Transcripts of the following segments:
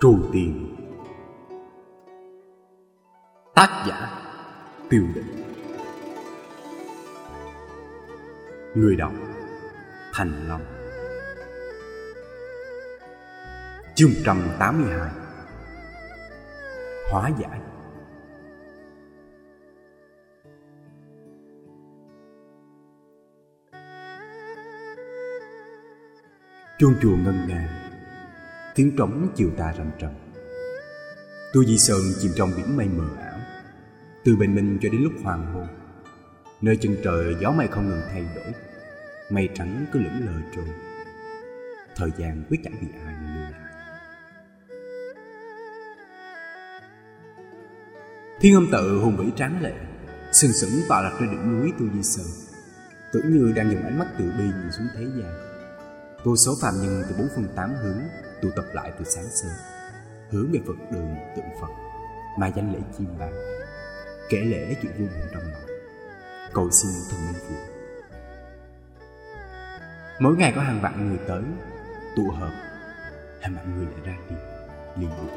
Trù tiền Tác giả, Tiêu định. Người đọc, Thành Long. Chương 182 Hóa giải. Chuông chùa ngân nga tiếng trống chiều tà rầm rầm. tôi Di Sơn chìm trong biển mây mờ ảo, từ bình minh cho đến lúc hoàng hôn. Nơi chân trời gió mây không ngừng thay đổi, mây trắng cứ lững lờ trôi. Thời gian quyết chẳng vì ai mà lùi lại. Thiên âm tự hùng vĩ tráng lệ, sừng sững tọa lạc trên đỉnh núi Tu Di Sơn, tưởng như đang dùng ánh mắt từ bi nhìn xuống thế gian. Vô số phạm nhân từ bốn phương tám hướng tụ tập lại từ sáng sớm, hướng về phật đường tượng phật mà danh lễ chim bàn kể lễ chuyện vui buồn trong lòng cầu xin thần minh phù mỗi ngày có hàng vạn người tới, tụ hợp hàng vạn người lại ra đi, liền tục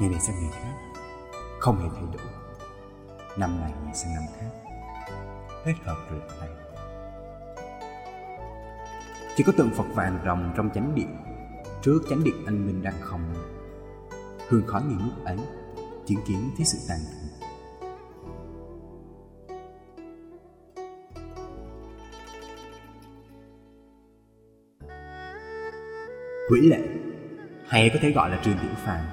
ngày này sang ngày khác, không hề thay đổi. Năm này sang năm khác, hết hợp rồi tay chỉ có tượng Phật vàng rồng trong chánh điện, Trước chánh điện anh Minh đang không. Hương khói nghi ngút ấy, Chứng kiến thấy sự tàn thương Quỷ lệ, Hay có thể gọi là trường tiểu phàm,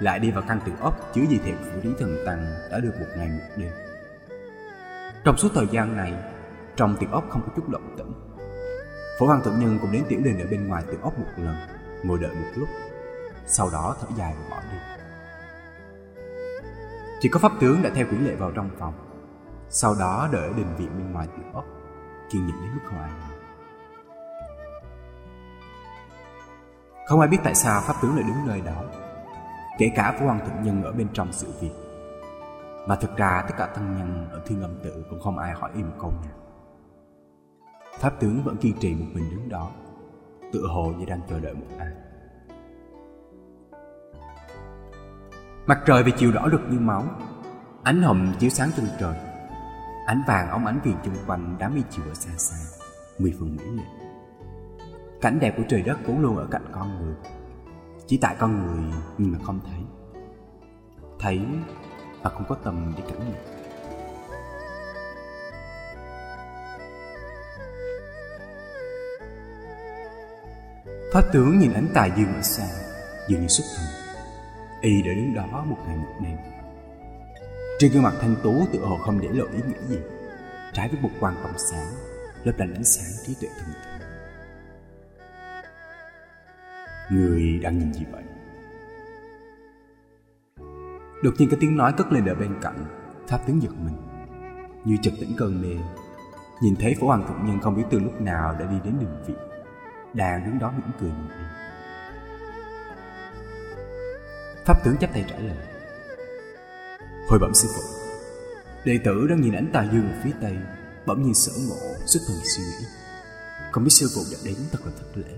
Lại đi vào căn tự ốc chứa di thiệp phủ lý thần tăng Đã được một ngày một đêm. Trong suốt thời gian này, Trong tiểu ốc không có chút động tĩnh Phổ Hoàng Thượng Nhân cũng đến tiểu đình ở bên ngoài tiểu ốc một lần, ngồi đợi một lúc, sau đó thở dài và bỏ đi. Chỉ có pháp tướng đã theo quỷ lệ vào trong phòng, sau đó đợi ở đình viện bên ngoài tiểu ốc, kiên nhẫn đến mức không ai nào. Không ai biết tại sao pháp tướng lại đứng nơi đó, kể cả Phổ Hoàng Thượng Nhân ở bên trong sự việc. Mà thực ra tất cả thân nhân ở thiên âm tự cũng không ai hỏi im câu nào. Pháp tướng vẫn kiên trì một mình đứng đó, tự hồ như đang chờ đợi một ai. Mặt trời về chiều đỏ rực như máu, Ánh hồng chiếu sáng chân trời, Ánh vàng óng ánh viền chung quanh đám mây chiều ở xa xa, Mười phần mỹ lệ. Cảnh đẹp của trời đất vốn luôn ở cạnh con người, Chỉ tại con người nhưng mà không thấy. Thấy mà không có tầm để cảm nhận. Pháp tướng nhìn ánh tài dương ở xa Dường như xuất thần. Y đã đứng đó một ngày một đêm. Trên gương mặt thanh tú tự hồ không để lộ ý nghĩa gì. Trái với một quan công sáng Lấp lánh ánh sáng trí tuệ thần thượng Người đang nhìn gì vậy? Đột nhiên cái tiếng nói cất lên ở bên cạnh, Pháp tướng giật mình. Như chợt tỉnh cơn mê, Nhìn thấy phổ hoàng thượng nhân không biết từ lúc nào đã đi đến đường viện đang đứng đó mỉm cười nhìn đi pháp tướng chắp tay trả lời. Hồi bẩm sư phụ, đệ tử đang nhìn ảnh tà dương ở phía tây, bỗng nhiên sở ngộ, xuất thần suy nghĩ. Không biết sư phụ đã đến thật là thất lễ.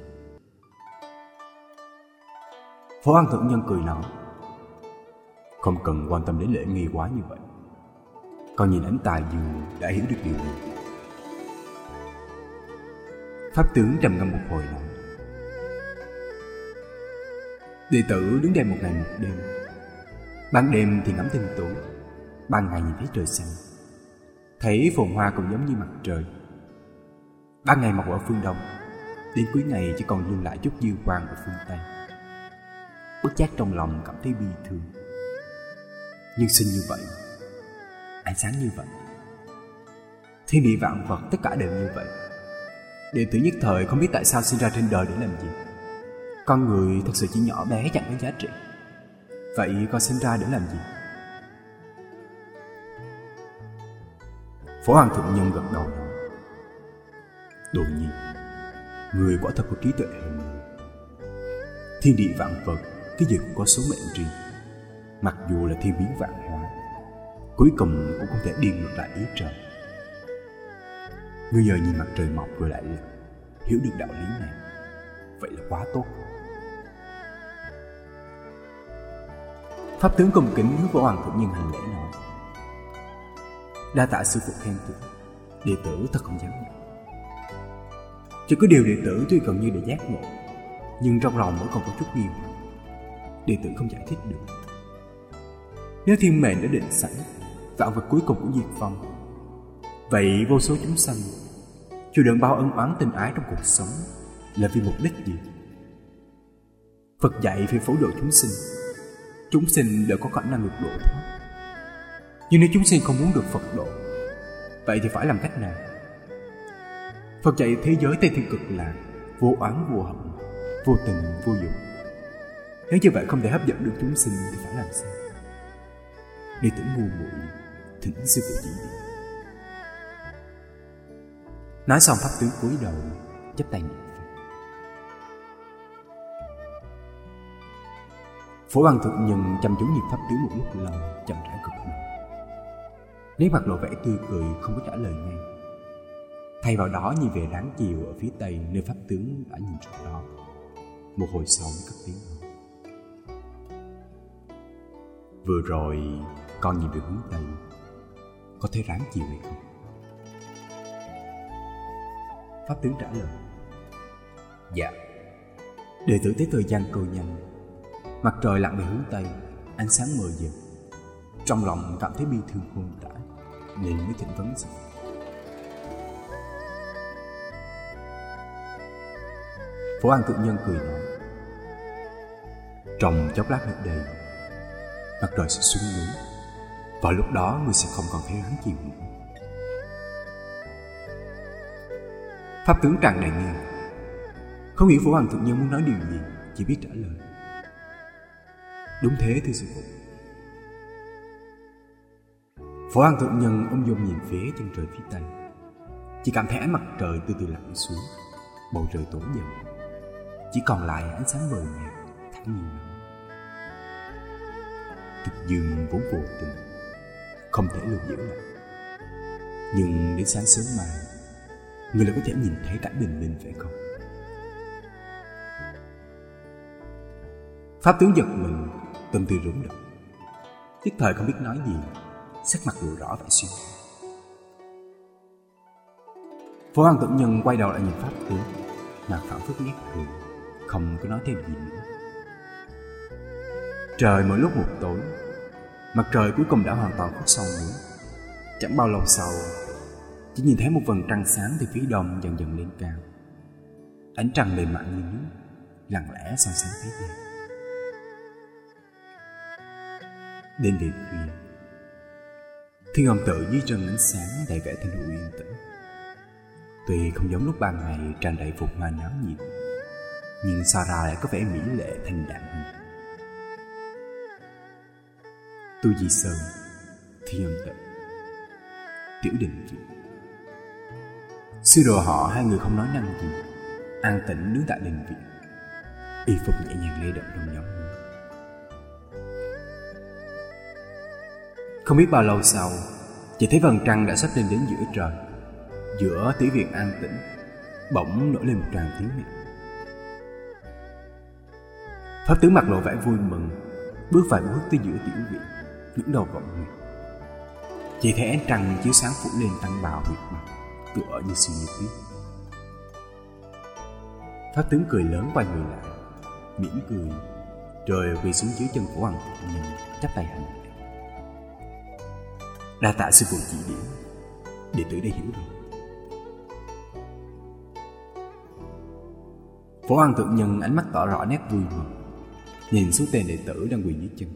Phó an thượng nhân cười nói, không cần quan tâm đến lễ nghi quá như vậy. Con nhìn ảnh tà dương đã hiểu được điều này. Pháp tướng trầm ngâm một hồi. Nói Đệ tử đứng đây một ngày một đêm. Ban đêm thì ngắm tinh tú Ban ngày nhìn thấy trời xanh. Thấy phồn hoa cũng giống như mặt trời. Ban ngày mọc ở phương đông. Đến cuối ngày chỉ còn lưu lại chút dư quang ở phương tây. Bất giác trong lòng cảm thấy bi thương. Nhưng sinh như vậy, Ánh sáng như vậy. Thiên địa vạn vật tất cả đều như vậy. Đệ tử nhất thời không biết tại sao sinh ra trên đời để làm gì. Con người thật sự chỉ nhỏ bé chẳng có giá trị. Vậy con sinh ra để làm gì? Phổ Hoàng Thượng Nhân gật đầu. Nói Đột nhiên, Người quả thật có trí tuệ hơn người Thiên địa vạn vật, Cái gì cũng có số mệnh riêng. Mặc dù là thiên biến vạn hóa, Cuối cùng cũng không thể đi ngược lại ý trời. Ngươi giờ nhìn mặt trời mọc rồi lại hiểu được đạo lý này. Vậy là quá tốt. Pháp tướng cùng kính hướng vào hoàng thượng nhân hành lễ nói. Đa tạ sư phụ khen tôi, đệ tử thật không dám. Chỉ có điều đệ tử tuy gần như để giác ngộ, nhưng trong lòng vẫn còn có chút nghi. Đệ tử không giải thích được. Nếu thiên mệnh đã định sẵn, vạn vật cuối cùng cũng diệt phong. Vậy vô số chúng sanh Chịu đựng bao ân oán tình ái trong cuộc sống, Là vì mục đích gì? Phật dạy phải phổ độ chúng sinh. Chúng sinh đều có khả năng được độ thoát. Nhưng nếu chúng sinh không muốn được Phật độ, Vậy thì phải làm cách nào? Phật dạy thế giới Tây Thiên Cực là Vô oán, vô hận, Vô tình, vô dụng. Nếu như vậy không thể hấp dẫn được chúng sinh Thì phải làm sao? Đi tử ngu muội, Thỉnh sư phụ chỉ Nói xong pháp tướng cúi đầu chấp tay niệm Phật. Phổ văn thực nhìn chăm chú nhìn pháp tướng một lúc lâu, chậm rãi cực đầu. Nếu mặt lộ vẻ tươi cười, không có trả lời ngay. Thay vào đó, nhìn về ráng chiều ở phía tây, nơi pháp tướng đã nhìn chỗ đó. Một hồi sau mới cất tiếng nói. Vừa rồi, con nhìn về hướng tây, Có thấy ráng chiều hay không? Pháp tướng trả lời. Dạ. Đệ tử thấy thời gian trôi nhanh. Mặt trời lặn về hướng Tây Ánh sáng mờ dần Trong lòng cảm thấy bi thương khôn tả Nên mới thỉnh vấn gì Phổ An tự nhân cười nói Trong chốc lát nữa đây Mặt trời sẽ xuống núi. Vào lúc đó người sẽ không còn thấy hắn chiều nữa Pháp tướng tràn đầy nghe Không hiểu Phổ Hoàng Thượng Nhân muốn nói điều gì, Chỉ biết trả lời. Đúng thế thưa sư phụ. Phổ Hoàng Thượng Nhân ôm dùng nhìn phía chân trời phía tây. Chỉ cảm thấy ánh mặt trời từ từ lặn xuống, Bầu trời tối dần. Chỉ còn lại ánh sáng mờ nhạt Thẳng nhiên nói Thực dương vốn vô tình, Không thể lưu giữ lại. Nhưng đến sáng sớm mai Người lại có thể nhìn thấy cả bình minh, phải không? Pháp tướng giật mình, Tâm tư rúng động. Nhất thời không biết nói gì, Sắc mặt lộ rõ vẻ suy Phó Hoàng Tự Nhân quay đầu lại nhìn Pháp tướng Mà phản phức nét cười Không có nói thêm gì nữa. Trời mỗi lúc một tối, Mặt trời cuối cùng đã hoàn toàn khuất sâu núi Chẳng bao lâu sau chỉ nhìn thấy một vầng trăng sáng từ phía đông dần dần lên cao. Ánh trăng mềm mại như nước, Lặng lẽ soi sáng thế gian. Đêm về khuya, Thiên âm tự dưới chân ánh sáng đầy vẻ thanh hữu yên tĩnh. Tuy không giống lúc ban ngày tràn đầy phục hoa náo nhiệt, Nhưng Sarah lại có vẻ mỹ lệ thanh đạm hơn. Tu Di Sơn, Thiên âm tự, Tiểu đình viện Sư đồ họ, hai người không nói năng gì. An tĩnh đứng tại đình viện. Y phục nhẹ nhàng lay động trong gió mưa Không biết bao lâu sau, Chỉ thấy vầng trăng đã sắp lên đến giữa trời. Giữa tiểu viện an tĩnh, Bỗng nổi lên một tràng tiếng mẹ. Pháp tướng mặt lộ vẻ vui mừng, Bước vài bước tới giữa tiểu viện, ngẩng đầu vọng nguyệt. Chỉ thấy ánh trăng chiếu sáng phủ lên tăng bào huyệt mặt tựa như suy nghĩ tiếp. Pháp tướng cười lớn quay người lại, mỉm cười, Rồi quỳ xuống dưới chân của hoàng thượng nhân chắp tay hành lễ. Đa tạ sư phụ chỉ điểm, Đệ tử đã hiểu rồi. Phổ Hoàng thượng nhân ánh mắt tỏ rõ nét vui mừng, Nhìn xuống tên đệ tử đang quỳ dưới chân.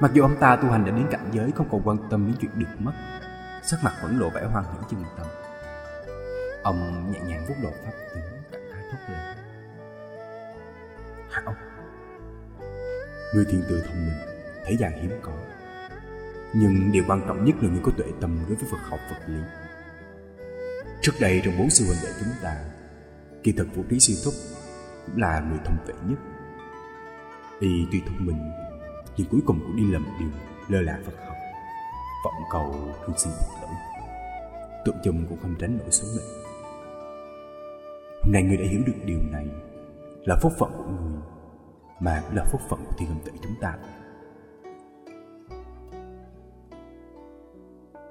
Mặc dù ông ta tu hành đã đến cảnh giới Không còn quan tâm đến chuyện được mất sắc mặt vẫn lộ vẻ hoan hỷ chân tâm. Ông nhẹ nhàng vuốt đầu pháp tướng cảm khái thốt lên. Hảo người thiên tư thông minh, thế gian hiếm có. Nhưng điều quan trọng nhất là người có tuệ tâm đối với Phật học vật lý. Trước đây trong bốn sư huynh đệ chúng ta, kỳ thực vũ trí sư thúc cũng là người thông tuệ nhất. Y tuy thông minh, nhưng cuối cùng cũng đi lầm điều lơ là Phật học vọng cầu thương xin một lỗi tụm chùm cũng không tránh nổi số mệnh. Hôm nay người đã hiểu được điều này, là phúc phận của người, mà cũng là phúc phận của thiên âm tự chúng ta.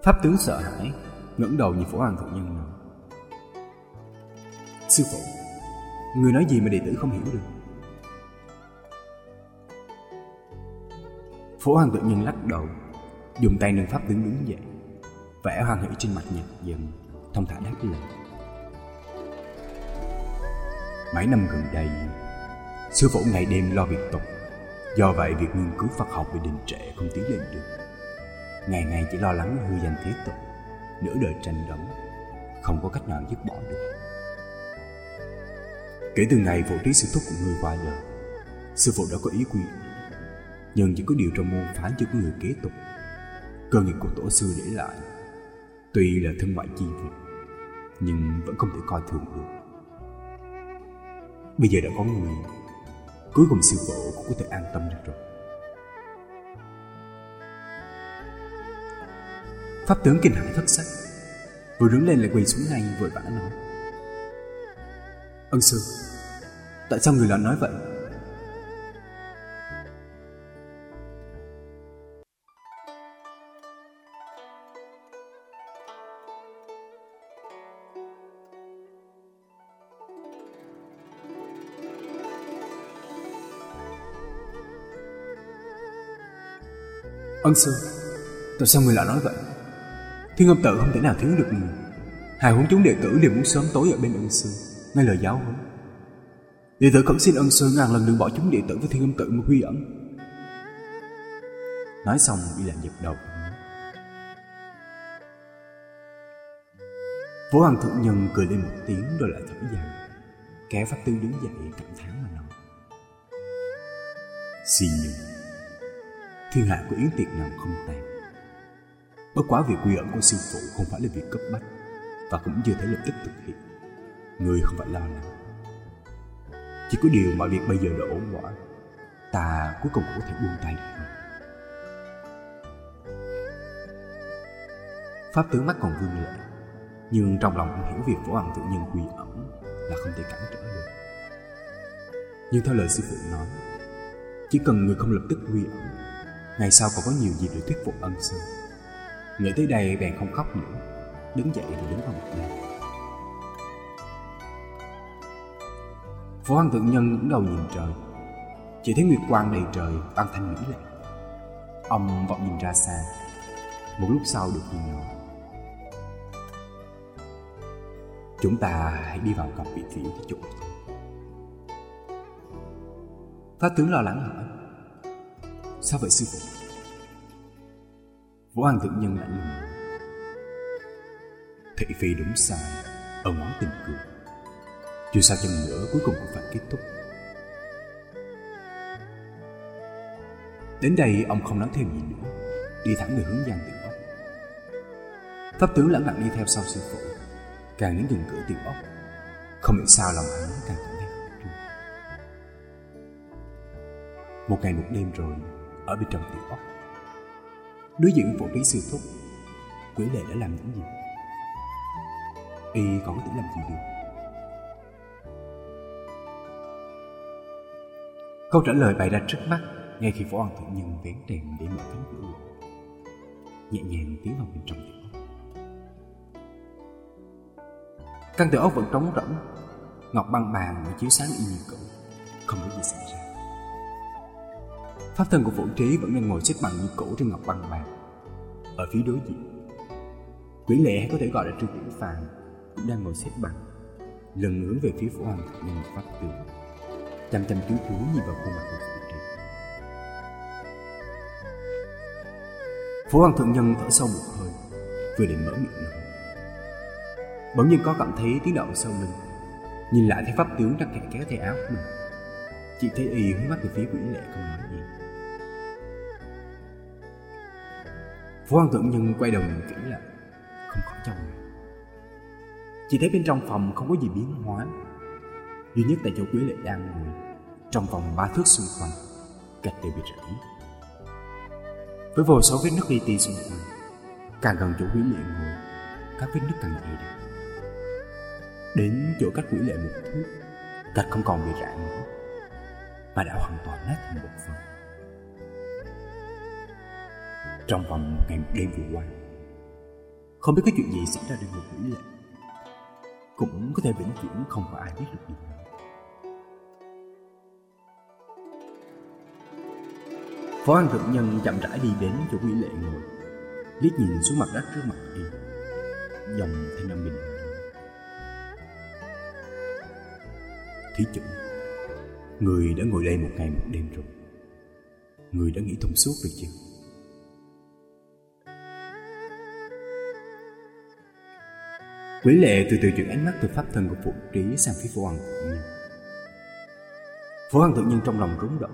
Pháp tướng sợ hãi, ngẩng đầu nhìn phổ hoàng thượng nhân nói, sư phụ, người nói gì mà đệ tử không hiểu được? Phổ hoàng tự nhân lắc đầu Dùng tay nâng pháp tướng đứng dậy Vẻ hoan hỷ trên mặt nhạt dần Thông thả đáp lời. Mấy năm gần đây, Sư phụ ngày đêm lo việc tục, Do vậy việc nghiên cứu Phật học bị đình trệ không tiến lên được. Ngày ngày chỉ lo lắng hư danh thế tục, Nửa đời tranh đấu, Không có cách nào dứt bỏ được. Kể từ ngày phụ trí sư thúc của người qua đời, Sư phụ đã có ý quy Nhưng chỉ có điều trong môn phán chưa có người kế tục. Cơ nghiệp của tổ sư để lại. Tuy là thân ngoại chi vật Nhưng vẫn không thể coi thường được. Bây giờ đã có người Cuối cùng sư phụ cũng có thể an tâm được rồi. Pháp tướng kinh hãi thất sắc, Vừa đứng lên lại quỳ xuống ngay, vội vã nói, Ân sư, Tại sao người lại nói vậy? Ân sư, Tại sao người lại nói vậy? Thiên âm tự không thể nào thiếu được người. Hai huống chúng đệ tử đều muốn sớm tối ở bên ân sư, Nghe lời giáo huấn. Đệ tử khẩn xin ân sư ngàn lần đừng bỏ chúng đệ tử với thiên âm tự mà huy ẩn. Nói xong đi làm dập đầu. Vô Hoàng Thượng Nhân cười lên một tiếng rồi lại thở dài. Kéo Pháp Tư đứng dậy cảm thán mà nói. Xin nhường. Thiên hạ của Yến Tiệt nằm không tan. Bất quá việc quy ẩn của sư phụ không phải là việc cấp bách, Và cũng chưa thể lập tức thực hiện Người không phải lo lắng Chỉ có điều mọi việc bây giờ đã ổn quả Ta cuối cùng cũng có thể buông tay được không? Pháp tướng mắt còn vương lệ, Nhưng trong lòng cũng hiểu việc phổ hoàng tự nhân quy ẩn Là không thể cản trở được Nhưng theo lời sư phụ nói, Chỉ cần người không lập tức quy ẩn Ngày sau còn có nhiều dịp để thuyết phục ân sư. Nghĩ tới đây bèn không khóc nữa, Đứng dậy rồi đứng vào một bên Phổ Hoàng Thượng Nhân ngẩng đầu nhìn trời. Chỉ thấy nguyệt quang đầy trời băng thanh mỹ lệ. Ông vọng nhìn ra xa. Một lúc sau được nhìn nói Chúng ta hãy đi vào gặp vị trí cái chỗ Pháp tướng lo lắng hỏi. Sao vậy, sư phụ? Vũ Hoàng thượng nhân lạnh lùng Thị phi đúng sai ông ngón tình cười. Chưa sao chân nữa, cuối cùng cũng phải kết thúc. Đến đây, ông không nói thêm gì nữa. Đi thẳng về hướng gian tiểu ốc. Pháp tướng lặng lặng đi theo sau sư phụ. Càng đến gần cửa tiểu ốc, Không hiểu sao lòng hắn càng cảm thấy trương Một ngày một đêm rồi ở bên trong tiểu ốc. Đối diện phụ lý sư thúc, Quỷ lệ đã làm những gì? Y còn có thể làm gì được? Câu trả lời bày ra trước mắt, Ngay khi phổ hoàng thượng nhân vén rèm để mở cánh cửa Nhẹ nhàng tiến vào bên trong tiểu ốc. Căn tiểu ốc vẫn trống rỗng, Ngọc băng bàn và chiếu sáng y như cũ, Không có gì xảy ra. Pháp thân của Vũ Trí vẫn đang ngồi xếp bằng như cũ trên ngọc băng bàn Ở phía đối diện. Quỷ lệ hay có thể gọi là Trương Tiểu Phàm Cũng đang ngồi xếp bằng, Lần hướng về phía Phổ Hoàng như một pháp tướng, Chăm chăm chú chú nhìn vào khuôn mặt của Vũ Trí. Phổ Hoàng Thượng Nhân thở sâu một hơi, Vừa định mở miệng nói. Bỗng nhiên có cảm thấy tiếng động sau lưng, Nhìn lại thấy pháp tướng đang kẹt kéo tay áo của mình. Chị thấy y hướng mắt về phía quỷ lệ không nói gì. Phú Hoàng tượng Nhân quay đầu nhìn kỹ lại, Không khỏi trong này Chỉ thấy bên trong phòng không có gì biến hóa. Duy nhất tại chỗ quý lệ đang ngồi, Trong vòng ba thước xung quanh, Gạch đều bị rỉ. Với vô số vết nứt li ti xung quanh, Càng gần chỗ quý lệ ngồi, Các vết nứt càng dày đặc. Đến chỗ cách quỷ lệ một thước, Gạch không còn bị rạn nữa, Mà đã hoàn toàn nát thành một phần trong vòng một ngày một đêm vừa qua. Không biết có chuyện gì xảy ra đêm một quỷ lệ Cũng có thể vĩnh viễn không có ai biết được điều đó. Phó An Thượng Nhân chậm rãi đi đến chỗ quỷ lệ ngồi, Liếc nhìn xuống mặt đất trước mặt y Dòng thanh âm bình Thí chủ, Người đã ngồi đây một ngày một đêm rồi. Người đã nghĩ thông suốt được chưa Quỷ lệ từ từ chuyển ánh mắt từ pháp thân của phụ trí sang phía phố hoàng tự nhiên. Phố hoàng tự nhiên trong lòng rúng động.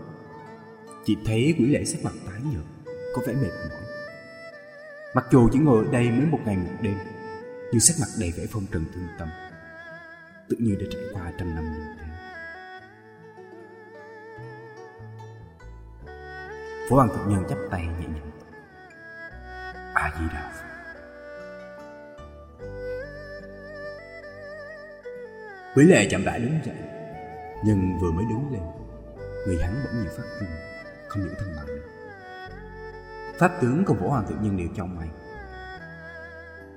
Chỉ thấy quỷ lệ sắc mặt tái nhợt, Có vẻ mệt mỏi. Mặc dù chỉ ngồi ở đây mới một ngày một đêm, Nhưng sắc mặt đầy vẻ phong trần thương tâm. Tự như đã trải qua trăm năm như thế. Phố hoàng tự nhân chắp tay nhẹ nhàng. A Di Đà Phật. Quý lệ chậm rãi đứng dậy, Nhưng vừa mới đứng lên, Người hắn bỗng nhiên phát run, Không những thân bằng nữa Pháp tướng cùng võ hoàng tự nhiên đều trong mày.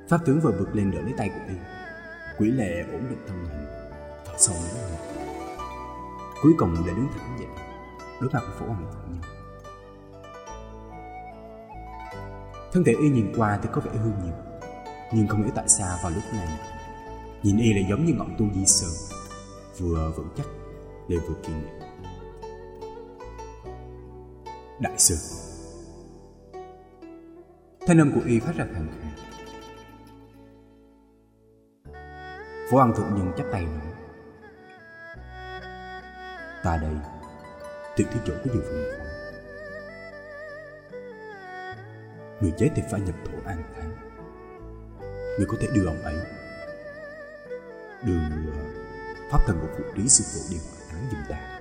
Pháp tướng vừa vượt lên đỡ lấy tay của y Quỷ lệ ổn định thân hình Thở sâu nữa lần Cuối cùng đã đứng thẳng dậy, Đối mặt với phổ hoàng tự nhiên. Thân thể y nhìn qua thì có vẻ hư nhiều, Nhưng không hiểu tại sao vào lúc này Nhìn y lại giống như ngọn tu di sơn Vừa vững chắc Lại vừa kiên nhẫn Đại sư, Thanh âm của y phát ra khàn khàn. Phó An Thượng Nhân chắp tay nói, Ta đây, Tuyệt thế chỗ có điều phương phó Người chết thì phải nhập thổ an táng. Người có thể đưa ông ấy đường pháp thần của phụ lý sư phụ đi hỏa tán dùm ta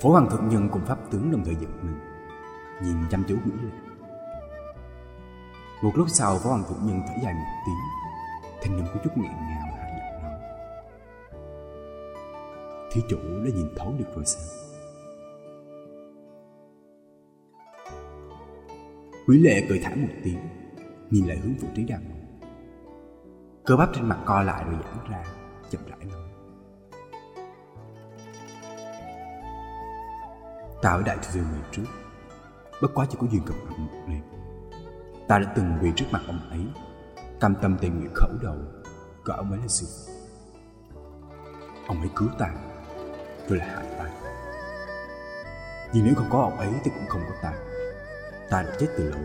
Phổ Hoàng Thượng Nhân cùng Pháp Tướng đồng thời giật mình Nhìn chăm chú quỷ lên. Một lúc sau Phó Hoàng Thượng Nhân thở dài một tiếng, Thanh âm có chút nghẹn ngào hạ giọng nói. Thí chủ đã nhìn thấu được rồi sao? Quý lệ cười thả một tiếng. Nhìn lại hướng vũ trí đang ngồi Cơ bắp trên mặt co lại rồi giãn ra, Chậm rãi nói. Ta ở đại thừa người trước. Bất quá chỉ có duyên gặp mặt một lần. Ta đã từng quỳ trước mặt ông ấy, Cam tâm tình nguyện khẩu đầu Gọi ông ấy là sư Ông ấy cứu ta Rồi là hại ta. Nhưng nếu không có ông ấy thì cũng không có ta. Ta đã chết từ lâu.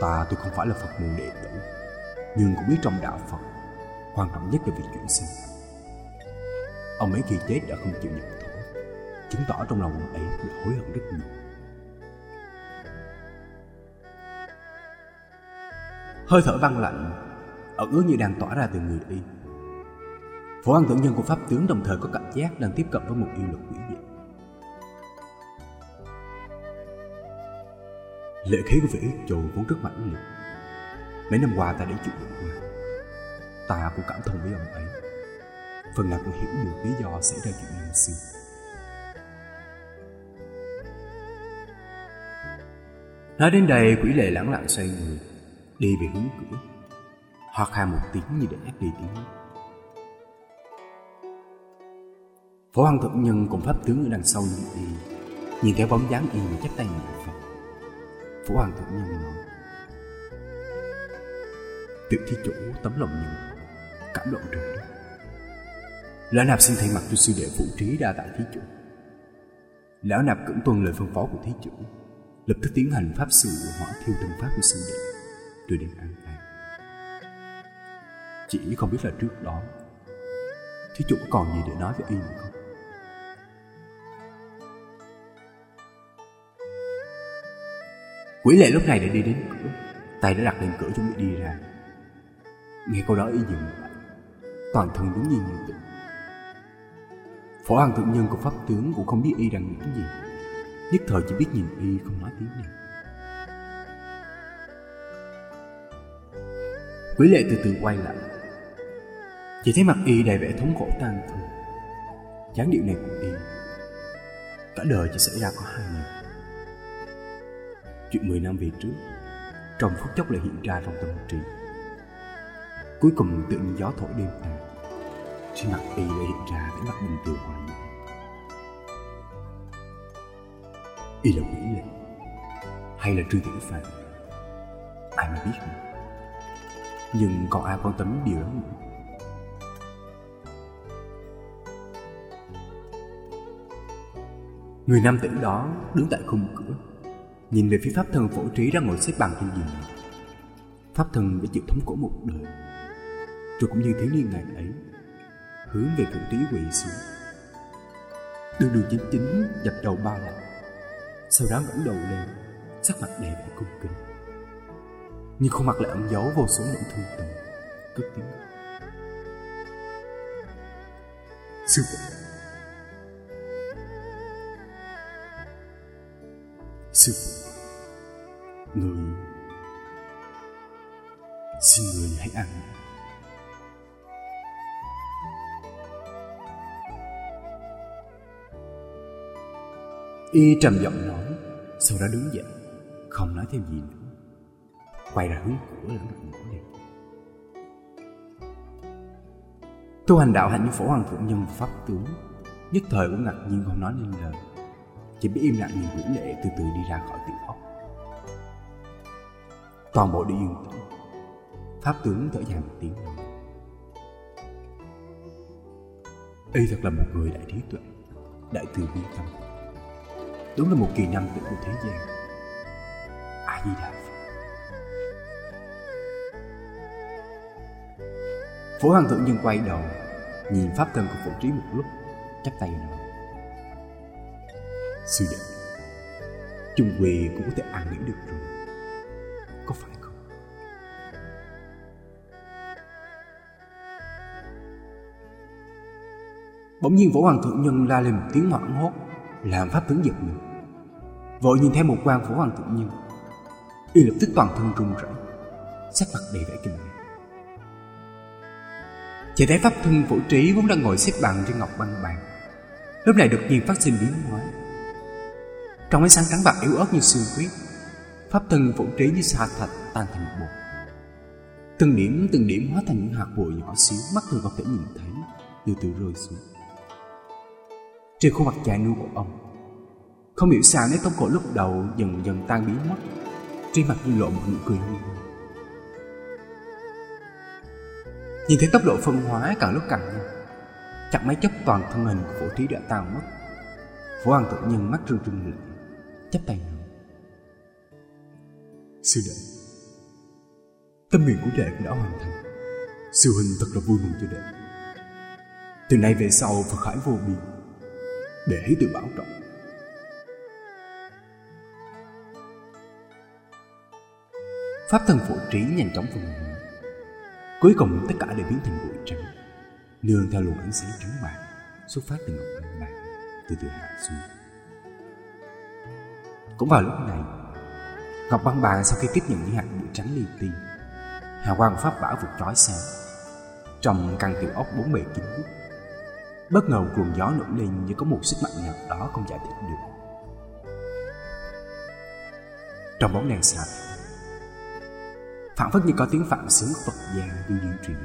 Ta tôi không phải là Phật môn đệ tử, Nhưng cũng biết trong đạo Phật, Quan trọng nhất là việc chuyển sinh. Ông ấy khi chết đã không chịu nhập thổ, Chứng tỏ trong lòng ông ấy đã hối hận rất nhiều. Hơi thở băng lạnh, Ẩn ước như đang tỏa ra từ người y Phổ An tưởng nhân của Pháp tướng đồng thời có cảm giác đang tiếp cận với một yêu lực quỷ dị. Lệ khí của vị trù vốn rất mãnh liệt. Mấy năm qua ta đã chịu đựng qua. Ta cũng cảm thông với ông ấy. Phần nào cũng hiểu được lý do xảy ra chuyện năm xưa. Nói đến đây quỷ lệ lãng lặng xoay người Đi về hướng cửa. Hoặc hà một tiếng như để ép đi tiếng. Phổ hoàng Thượng Nhân cùng Pháp Tướng ở đằng sau lưng đi, Nhìn theo bóng dáng y mà chắp tay niệm Phật. Phổ Hoàng Thượng nhìn nói. Tiểu thi chủ tấm lòng nhìn Cảm động trời đất Lão nạp xin thay mặt cho sư đệ phụ trí đa tại thí chủ. Lão nạp cưỡng tuân lời phân phó của thí chủ, Lập tức tiến hành pháp sự hỏa thiêu thân pháp của sư đệ Rồi đến an táng Chỉ không biết là trước đó, Thí chủ còn gì để nói với y nữa không? Quỷ lệ lúc này đã đi đến cửa. Tay đã đặt lên cửa chuẩn bị đi ra. Nghe câu đó y dừng lại. Toàn thân đứng nhiên như tự Phổ Hoàng thượng nhân của pháp tướng cũng không biết y đang nghĩ gì. Nhất thời chỉ biết nhìn y không nói tiếng nào. Quỷ lệ từ từ quay lại. Chỉ thấy mặt y đầy vẻ thống khổ tan thương. Chán điệu này của y, Cả đời chỉ xảy ra có hai người. Chuyện 10 năm về trước, Trong phút chốc lại hiện ra trong tâm trí. Cuối cùng tự nhiên gió thổi đêm tàn Trên mặt y lại hiện ra vẻ mặt bình thường hòa nhã Y là quỷ lệ, Hay là Trương Tiểu Phạm Ai mà biết nữa Nhưng còn ai quan tâm điều đó nữa? Người nam tử đó đứng tại khung cửa Nhìn về phía pháp thân phổ trí đang ngồi xếp bằng trên giường. Pháp thân đã chịu thống cổ một đời. Rồi cũng như thiếu niên ngày ấy, Hướng về phổ trí quỳ xuống. Đường đường chính chính dập đầu ba lần. Sau đó ngẩng đầu lên, Sắc mặt đầy vẻ cung kính. Nhưng khuôn mặt lại ẩn giấu vô số nỗi thương tình, Cất tiếng. Sư phụ Sư phụ Người Xin người hãy ăn. Y trầm giọng nói, Sau đó đứng dậy, Không nói thêm gì nữa. Quay ra hướng cửa lẫn lặng ngủ đi. Tu hành đạo hạnh phổ hoàng thượng nhân pháp tướng, Nhất thời cũng ngạc nhiên không nói nên lời chỉ biết im lặng nhìn Nguyễn Lệ từ từ đi ra khỏi tiệm ốc Toàn bộ đi yên tĩnh Pháp tướng thở dài một tiếng. Nói Y thật là một người đại trí tuệ, Đại từ bi tâm. Đúng là một kỳ năng tử của thế gian. A Di Đà Phật. Phổ Hoàng thượng nhân quay đầu, Nhìn pháp thân của phụ trí một lúc, chắp tay nói. Sư đệ Trung Quỳ cũng có thể ăn nghĩ được rồi. Có phải không? Bỗng nhiên Võ Hoàng Thượng Nhân la lên một tiếng hoảng hốt, Làm pháp tướng giật mình. Vội nhìn theo một quan Võ Hoàng Thượng Nhân. Y lập tức toàn thân run rẩy, Sắc mặt đầy vẻ kinh ngạc. Chỉ thấy pháp thân phổ trí vốn đang ngồi xếp bằng trên ngọc băng bàn. Lúc này đột nhiên phát sinh biến hóa trong ánh sáng trắng bạc yếu ớt như xương tuyết, Pháp thân vũ trí như sa thạch tan thành một bột Từng điểm từng điểm hóa thành những hạt bụi nhỏ xíu, Mắt thường có thể nhìn thấy, Từ từ rơi xuống. Trên khuôn mặt dài nuôi của ông, Không hiểu sao nét thống cổ lúc đầu Dần dần tan biến mất, Trên mặt như lộ một nụ cười hương Nhìn thấy tốc độ phân hóa càng lúc càng nhanh chặt mấy chốc toàn thân hình của phổ trí đã tan mất. Phổ hoàng tự nhân mắt rưng rưng lệ chắp tay nói Sư đệ Tâm nguyện của đệ cũng đã hoàn thành. Sư huynh thật là vui mừng cho đệ. Từ nay về sau Phật khải vô biên Đệ hãy tự bảo trọng. Pháp thân phụ trí nhanh chóng phân hóa. Cuối cùng tất cả đều biến thành bụi trắng. Nương theo luồng ánh sáng trắng bạc Xuất phát từ ngọc bạc Từ từ hạ xuống cũng vào lúc này, Ngọc băng bàn sau khi tiếp nhận những hạt bụi trắng li ti Hào quang pháp bảo vụt chói sáng Trong căn tiểu ốc bốn bề kín hút Bất ngờ cuồng gió nổi lên như có một sức mạnh nào đó không giải thích được. Trong bóng đèn sạch Phản phất như có tiếng phạm sướng Phật gia du duyên truyền.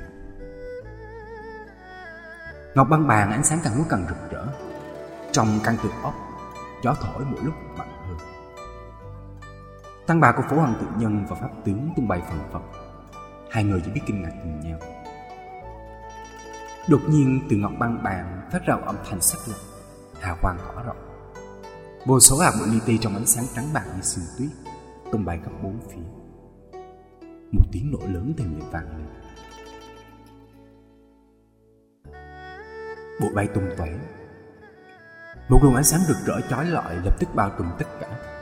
Ngọc băng bàn ánh sáng càng lúc càng rực rỡ. Trong căn tiểu ốc, Gió thổi mỗi lúc mạnh hơn. Tăng bà của phổ hoàng tự nhân và pháp tướng tung bay phần phật. Hai người chỉ biết kinh ngạc nhìn nhau. Đột nhiên, từ ngọc băng bàn phát ra âm thanh sắc lạnh Hào quang tỏ rộng. Vô số hạt bụi li ti trong ánh sáng trắng bạc như sương tuyết Tung bay khắp bốn phía. Một tiếng nổ lớn thêm lại vang lên. Bụi bay tung tóe. Một luồng ánh sáng rực rỡ chói lọi lập tức bao trùm tất cả.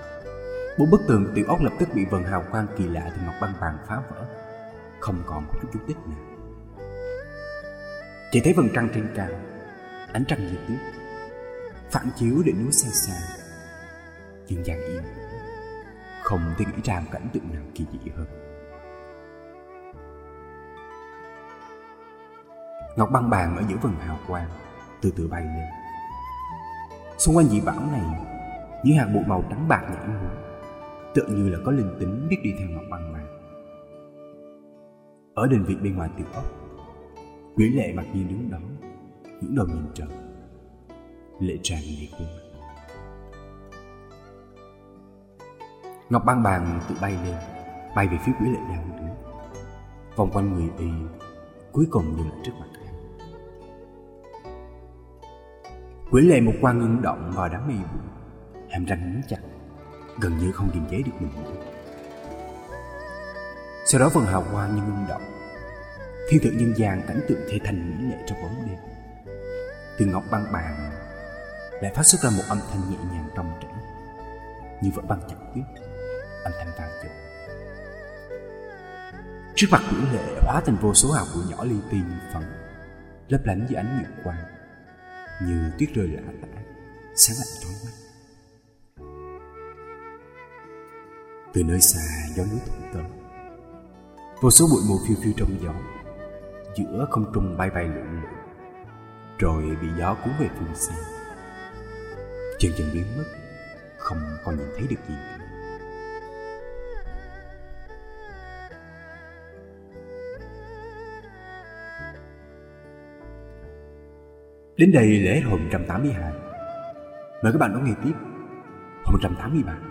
Bốn bức tường tiểu ốc lập tức bị vần hào quang kỳ lạ từ ngọc băng bàn phá vỡ. Không còn một chút chút tích nào. Chỉ thấy vầng trăng trên cao, Ánh trăng nhiệt tuyết, Phản chiếu để núi xa xa. Dương gian yên Không thể nghĩ ra một cảnh tượng nào kỳ dị hơn. Ngọc băng bàn ở giữa vầng hào quang Từ từ bay lên. Xung quanh dị bảo này Những hạt bụi màu trắng bạc nhảy múa. Tựa như là có linh tính biết đi theo Ngọc Băng mà. Ở đình viện bên ngoài tiểu ốc, Quỷ lệ mặc nhiên đứng đó những đầu nhìn trời. Lệ tràn đi khuôn Ngọc băng bàn tự bay lên, Bay về phía quỷ lệ đang đứng Vòng quanh người y, Cuối cùng dừng lại trước mặt hắn. Quỷ lệ một quan ngưng động vào đám mây bụi Hàm răng nhấn chặt. Gần như không kiềm chế được mình nữa. Sau đó phần hào quang như ngưng động Thiên tượng nhân gian cảnh tượng thể thành mỹ lệ trong bóng đêm. Từ ngọc băng bàn Lại phát xuất ra một âm thanh nhẹ nhàng trong trẻo. Như vỡ băng chặt tuyết, Âm thanh vang dội Trước mặt quỷ lệ hóa thành vô số hào của nhỏ li ti như phần, Lấp lánh dưới ánh nguyệt quang. Như tuyết rơi lạ lạ Sáng lạnh trói mắt. Từ nơi xa, gió núi thổi tới. Vô số bụi mù phiêu phiêu trong gió. Giữa không trung bay bay lượn lượn. Rồi bị gió cuốn về phương xa. Chân dần biến mất. Không còn nhìn thấy được gì nữa. Đến đây lễ hồi 182 Mời các bạn đón nghe tiếp. Hồi 183